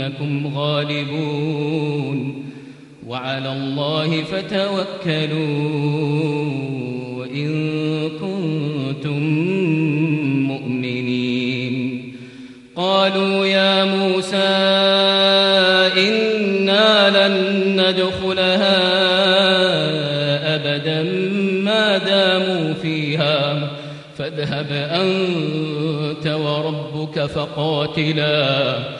فإنكم غالبون وعلى الله فتوكلوا إن كنتم مؤمنين. قالوا يا موسى إنا لن ندخلها أبدا ما داموا فيها. فاذهب أنت وربك فقاتلا.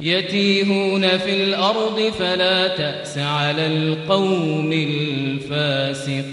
يتيهون في الأرض فلا تأس على القوم الفاسقين.